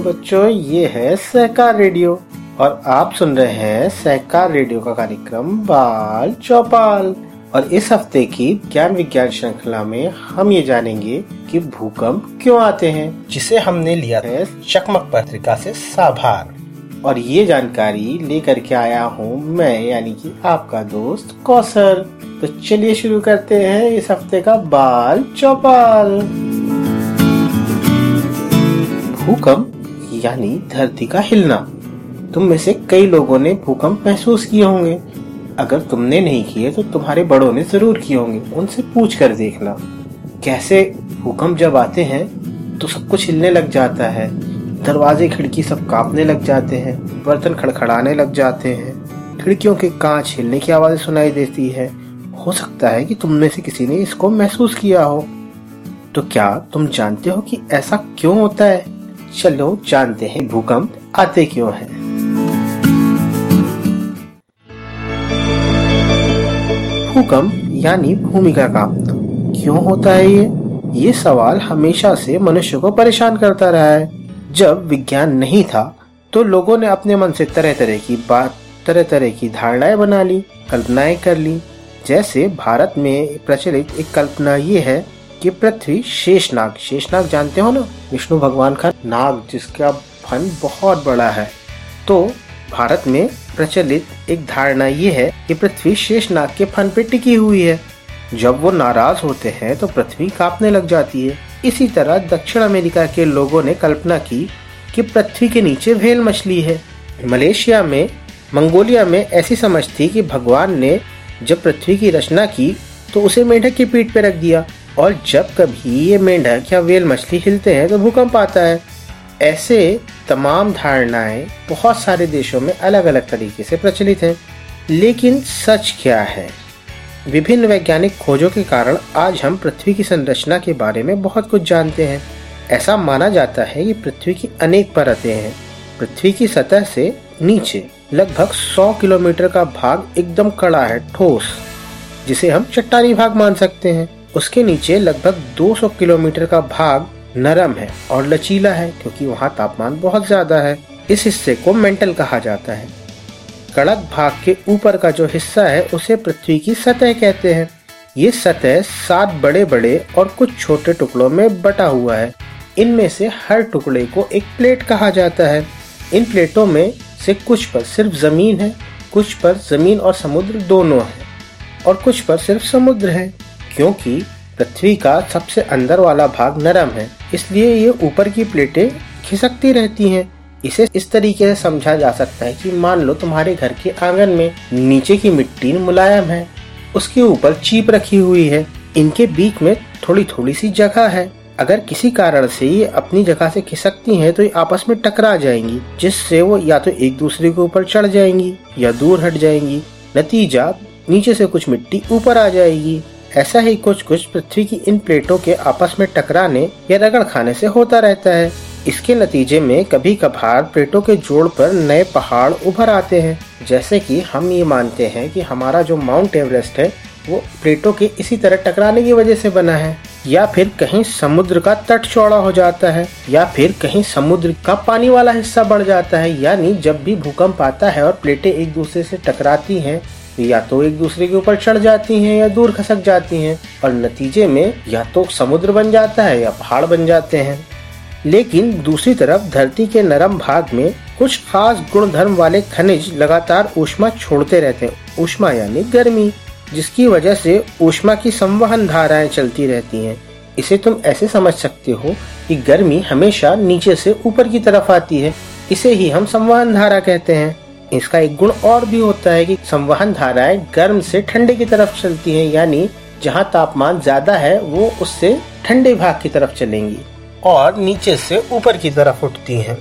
बच्चों, ये है सहकार रेडियो और आप सुन रहे हैं सहकार रेडियो का कार्यक्रम बाल चौपाल। और इस हफ़्ते की ज्ञान विज्ञान श्रृंखला में हम ये जानेंगे कि भूकंप क्यों आते हैं, जिसे हमने लिया है चकमक पत्रिका से साभार। और ये जानकारी लेकर के आया हूँ मैं, यानी कि आपका दोस्त कौसर तो चलिए शुरू करते हैं इस हफ़्ते का बाल चौपाल। भूकंप यानी धरती का हिलना। तुम में से कई लोगों ने भूकंप महसूस किए होंगे। अगर तुमने नहीं किए तो तुम्हारे बड़ों ने ज़रूर किए होंगे। उनसे पूछ कर देखना। कैसे भूकंप जब आते हैं तो सब कुछ हिलने लग जाता है। दरवाजे, खिड़की सब कांपने लग जाते हैं। बर्तन खड़खड़ाने लग जाते हैं। खिड़कियों के कांच हिलने की आवाज़ें सुनाई देती है। हो सकता है कि तुम में से किसी ने इसको महसूस किया हो। तो क्या तुम जानते हो कि ऐसा क्यों होता है? चलो जानते हैं भूकंप आते क्यों हैं। भूकंप यानी भूमि का क्यों होता है ये? ये सवाल हमेशा से मनुष्य को परेशान करता रहा है। जब विज्ञान नहीं था तो लोगों ने अपने मन से तरह तरह की बात तरह तरह की धारणाएँ बना ली, कल्पनाएँ कर ली। जैसे भारत में प्रचलित एक कल्पना ये है कि पृथ्वी शेषनाग। शेषनाग जानते हो ना? विष्णु भगवान का नाग, जिसका फन बहुत बड़ा है। तो भारत में प्रचलित एक धारणा ये है कि पृथ्वी शेषनाग के फन पे टिकी हुई है। जब वो नाराज़ होते हैं तो पृथ्वी कांपने लग जाती है। इसी तरह दक्षिण अमेरिका के लोगों ने कल्पना की कि पृथ्वी के नीचे वेल मछली है। मलेशिया में, मंगोलिया में ऐसी समझ थी कि भगवान ने जब पृथ्वी की रचना की तो उसे मेढक की पीठ पे रख दिया। और जब कभी ये मेंढक या वेल मछली हिलते हैं तो भूकंप आता है। ऐसे तमाम धारणाएँ बहुत सारे देशों में अलग अलग तरीके से प्रचलित हैं। लेकिन सच क्या है? विभिन्न वैज्ञानिक खोजों के कारण आज हम पृथ्वी की संरचना के बारे में बहुत कुछ जानते हैं। ऐसा माना जाता है कि पृथ्वी की अनेक परतें हैं। पृथ्वी की सतह से नीचे लगभग 100 किलोमीटर का भाग एकदम कड़ा है, ठोस, जिसे हम चट्टानी भाग मान सकते हैं। उसके नीचे लगभग 200 किलोमीटर का भाग नरम है और लचीला है, क्योंकि वहाँ तापमान बहुत ज़्यादा है। इस हिस्से को मेंटल कहा जाता है। कड़क भाग के ऊपर का जो हिस्सा है, उसे पृथ्वी की सतह कहते हैं। ये सतह सात बड़े बड़े और कुछ छोटे टुकड़ों में बटा हुआ है। इनमें से हर टुकड़े को एक प्लेट कहा जाता है। इन प्लेटों में से कुछ पर सिर्फ़ ज़मीन है, कुछ पर ज़मीन और समुद्र दोनों है, और कुछ पर सिर्फ़ समुद्र है। क्योंकि पृथ्वी का सबसे अंदर वाला भाग नरम है, इसलिए ये ऊपर की प्लेटें खिसकती रहती हैं। इसे इस तरीके से समझा जा सकता है कि मान लो तुम्हारे घर के आँगन में नीचे की मिट्टी मुलायम है, उसके ऊपर चीप रखी हुई है, इनके बीच में थोड़ी थोड़ी सी जगह है। अगर किसी कारण से ये अपनी जगह से खिसकती हैं तो ये आपस में टकरा जाएँगी, जिससे वो या तो एक दूसरे के ऊपर चढ़ जाएँगी या दूर हट जाएँगी। नतीजा, नीचे से कुछ मिट्टी ऊपर आ जाएगी। ऐसा ही कुछ कुछ पृथ्वी की इन प्लेटों के आपस में टकराने या रगड़ खाने से होता रहता है। इसके नतीजे में कभी कभार प्लेटों के जोड़ पर नए पहाड़ उभर आते हैं। जैसे कि हम ये मानते हैं कि हमारा जो माउंट एवरेस्ट है, वो प्लेटों के इसी तरह टकराने की वजह से बना है। या फिर कहीं समुद्र का तट चौड़ा हो जाता है, या फिर कहीं समुद्र का पानी वाला हिस्सा बढ़ जाता है। यानी जब भी भूकंप आता है और प्लेटें एक दूसरे से टकराती हैं या तो एक दूसरे के ऊपर चढ़ जाती हैं या दूर खसक जाती हैं, और नतीजे में या तो समुद्र बन जाता है या पहाड़ बन जाते हैं। लेकिन दूसरी तरफ़ धरती के नरम भाग में कुछ खास गुण धर्म वाले खनिज लगातार ऊष्मा छोड़ते रहते हैं। ऊष्मा यानी गर्मी, जिसकी वजह से ऊष्मा की संवहन धाराएँ चलती रहती हैं। इसे तुम ऐसे समझ सकते हो कि गर्मी हमेशा नीचे से ऊपर की तरफ़ आती है। इसे ही हम संवहन धारा कहते हैं। इसका एक गुण और भी होता है कि संवहन धाराएँ गर्म से ठंडे की तरफ़ चलती हैं, यानी जहाँ तापमान ज़्यादा है, वो उससे ठंडे भाग की तरफ़ चलेंगी और नीचे से ऊपर की तरफ़ उठती हैं।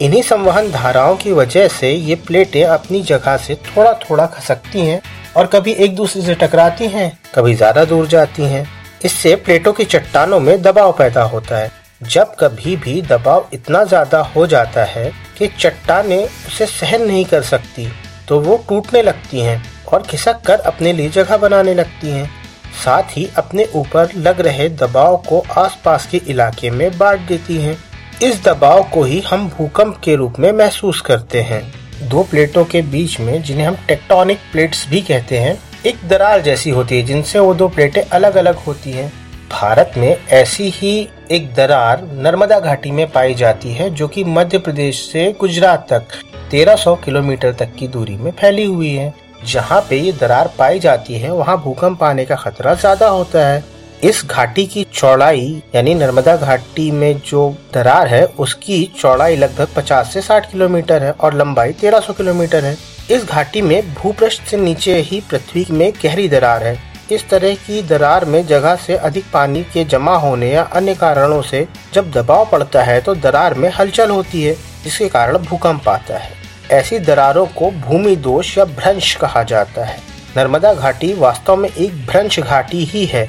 इन्हीं संवहन धाराओं की वजह से ये प्लेटें अपनी जगह से थोड़ा थोड़ा खसकती हैं और कभी एक दूसरे से टकराती हैं, कभी ज़्यादा दूर जाती हैं। इससे प्लेटों की चट्टानों में दबाव पैदा होता है। जब कभी भी दबाव इतना ज़्यादा हो जाता है कि चट्टाने उसे सहन नहीं कर सकती तो वो टूटने लगती हैं और खिसक कर अपने लिए जगह बनाने लगती हैं। साथ ही अपने ऊपर लग रहे दबाव को आसपास के इलाके में बांट देती हैं। इस दबाव को ही हम भूकंप के रूप में महसूस करते हैं। दो प्लेटों के बीच में, जिन्हें हम टेक्टोनिक प्लेट्स भी कहते हैं, एक दरार जैसी होती है, जिनसे वो दो प्लेटें अलग अलग होती हैं। भारत में ऐसी ही एक दरार नर्मदा घाटी में पाई जाती है, जो कि मध्य प्रदेश से गुजरात तक 1300 किलोमीटर तक की दूरी में फैली हुई है। जहाँ पे ये दरार पाई जाती है, वहाँ भूकंप आने का खतरा ज़्यादा होता है। इस घाटी की चौड़ाई, यानी नर्मदा घाटी में जो दरार है, उसकी चौड़ाई लगभग 50 से 60 किलोमीटर है और लंबाई 1300 किलोमीटर है। इस घाटी में भूपृष्ठ से नीचे ही पृथ्वी में गहरी दरार है। इस तरह की दरार में जगह से अधिक पानी के जमा होने या अन्य कारणों से जब दबाव पड़ता है तो दरार में हलचल होती है, जिसके कारण भूकंप आता है। ऐसी दरारों को भूमि दोष या भ्रंश कहा जाता है। नर्मदा घाटी वास्तव में एक भ्रंश घाटी ही है।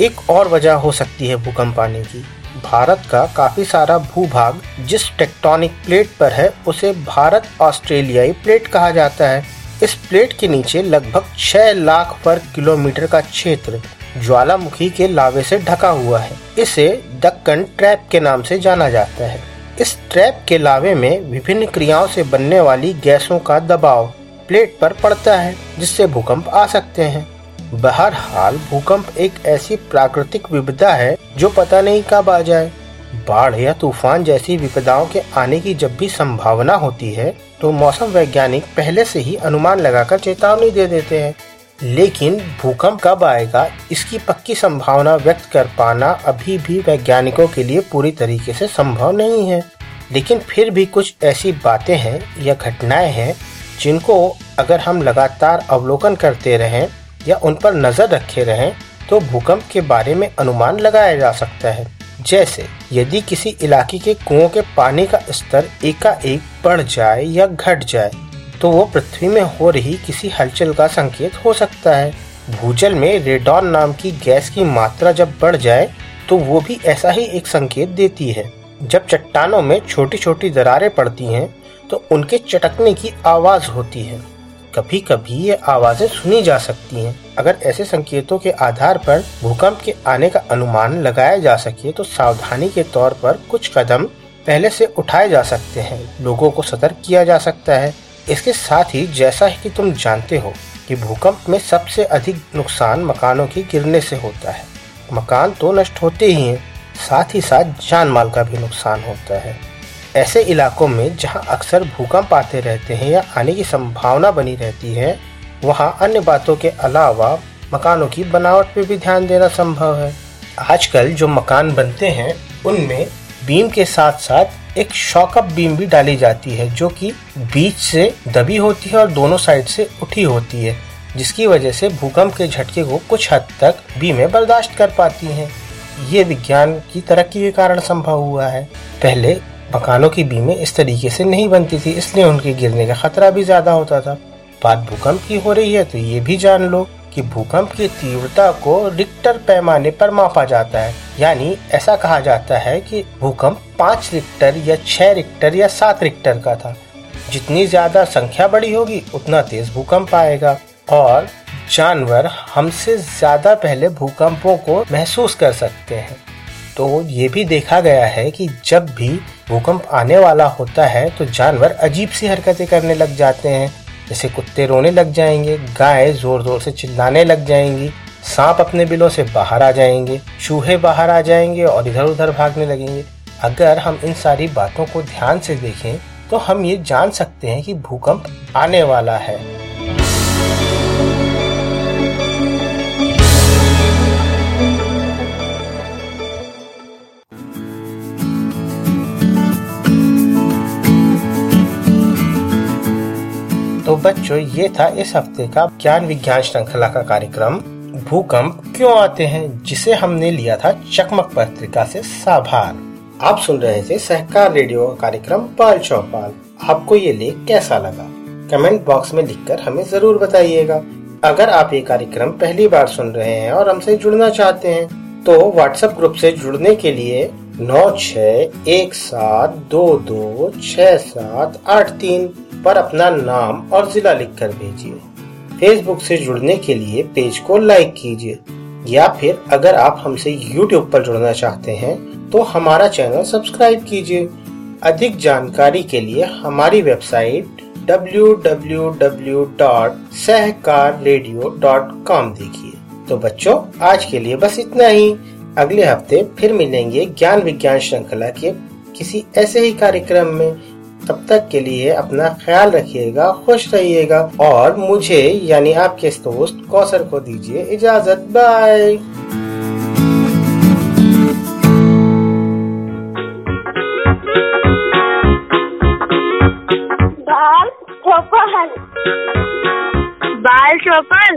एक और वजह हो सकती है भूकंप आने की। भारत का काफ़ी सारा भूभाग जिस टेक्टोनिक प्लेट पर है, उसे भारत ऑस्ट्रेलियाई प्लेट कहा जाता है। इस प्लेट के नीचे लगभग 6 लाख वर्ग किलोमीटर का क्षेत्र ज्वालामुखी के लावे से ढका हुआ है। इसे दक्कन ट्रैप के नाम से जाना जाता है। इस ट्रैप के लावे में विभिन्न क्रियाओं से बनने वाली गैसों का दबाव प्लेट पर पड़ता है, जिससे भूकंप आ सकते हैं। बहरहाल, भूकंप एक ऐसी प्राकृतिक विपदा है जो पता नहीं कब आ जाए। बाढ़ या तूफ़ान जैसी विपदाओं के आने की जब भी संभावना होती है तो मौसम वैज्ञानिक पहले से ही अनुमान लगाकर चेतावनी दे देते हैं। लेकिन भूकंप कब आएगा, इसकी पक्की संभावना व्यक्त कर पाना अभी भी वैज्ञानिकों के लिए पूरी तरीके से संभव नहीं है। लेकिन फिर भी कुछ ऐसी बातें हैं या घटनाएँ हैं, जिनको अगर हम लगातार अवलोकन करते रहें या उन पर नज़र रखे रहें तो भूकंप के बारे में अनुमान लगाया जा सकता है। जैसे, यदि किसी इलाके के कुओं के पानी का स्तर एकाएक बढ़ जाए या घट जाए तो वो पृथ्वी में हो रही किसी हलचल का संकेत हो सकता है। भूजल में रेडॉन नाम की गैस की मात्रा जब बढ़ जाए तो वो भी ऐसा ही एक संकेत देती है। जब चट्टानों में छोटी छोटी दरारें पड़ती हैं तो उनके चटकने की आवाज़ होती है। कभी कभी ये आवाज़ें सुनी जा सकती हैं। अगर ऐसे संकेतों के आधार पर भूकंप के आने का अनुमान लगाया जा सके तो सावधानी के तौर पर कुछ कदम पहले से उठाए जा सकते हैं, लोगों को सतर्क किया जा सकता है। इसके साथ ही जैसा कि तुम जानते हो कि भूकंप में सबसे अधिक नुकसान मकानों के गिरने से होता है। मकान तो नष्ट होते ही हैं, साथ ही साथ जान माल का भी नुकसान होता है। ऐसे इलाकों में जहाँ अक्सर भूकंप आते रहते हैं या आने की संभावना बनी रहती है, वहाँ अन्य बातों के अलावा मकानों की बनावट पर भी ध्यान देना संभव है। आजकल जो मकान बनते हैं, उनमें बीम के साथ साथ एक शॉकअप बीम भी डाली जाती है, जो कि बीच से दबी होती है और दोनों साइड से उठी होती है, जिसकी वजह से भूकंप के झटके को कुछ हद तक बीमें बर्दाश्त कर पाती हैं। ये विज्ञान की तरक्की के कारण संभव हुआ है। पहले मकानों की बीमें इस तरीके से नहीं बनती थी, इसलिए उनके गिरने का खतरा भी ज़्यादा होता था। बात भूकंप की हो रही है तो ये भी जान लो। कि भूकंप की तीव्रता को रिक्टर पैमाने पर मापा जाता है। यानी ऐसा कहा जाता है कि भूकंप पाँच रिक्टर या छह रिक्टर या सात रिक्टर का था। जितनी ज़्यादा संख्या बड़ी होगी, उतना तेज भूकंप आएगा। और जानवर हमसे ज़्यादा पहले भूकंपों को महसूस कर सकते हैं। तो ये भी देखा गया है कि जब भी भूकंप आने वाला होता है तो जानवर अजीब सी हरकतें करने लग जाते हैं। जैसे कुत्ते रोने लग जाएँगे, गाय ज़ोर ज़ोर से चिल्लाने लग जाएँगी, सांप अपने बिलों से बाहर आ जाएँगे, चूहे बाहर आ जाएँगे और इधर उधर भागने लगेंगे। अगर हम इन सारी बातों को ध्यान से देखें तो हम ये जान सकते हैं कि भूकंप आने वाला है। बच्चों, ये था इस हफ़्ते का ज्ञान विज्ञान श्रृंखला का कार्यक्रम। भूकंप क्यों आते हैं, जिसे हमने लिया था चकमक पत्रिका से साभार। आप सुन रहे थे सहकार रेडियो का कार्यक्रम पाल चौपाल। आपको ये लेख कैसा लगा? कमेंट बॉक्स में लिखकर हमें ज़रूर बताइएगा। अगर आप ये कार्यक्रम पहली बार सुन रहे हैं और हमसे जुड़ना चाहते हैं तो व्हाट्सएप ग्रुप से जुड़ने के लिए नौ छ एक सात दो दो छ सात आठ तीन पर अपना नाम और जिला लिखकर भेजिए। फेसबुक से जुड़ने के लिए पेज को लाइक कीजिए। या फिर अगर आप हमसे यूट्यूब पर जुड़ना चाहते हैं तो हमारा चैनल सब्सक्राइब कीजिए। अधिक जानकारी के लिए हमारी वेबसाइट www.सहकाररेडियो.com देखिए। तो बच्चों, आज के लिए बस इतना ही। अगले हफ़्ते फिर मिलेंगे ज्ञान विज्ञान श्रृंखला के किसी ऐसे ही कार्यक्रम में। तब तक के लिए अपना ख्याल रखिएगा खुश रहिएगा और मुझे यानी आपके दोस्त कौसर को दीजिए इजाज़त। बाय बाल चौपन बाल चौपन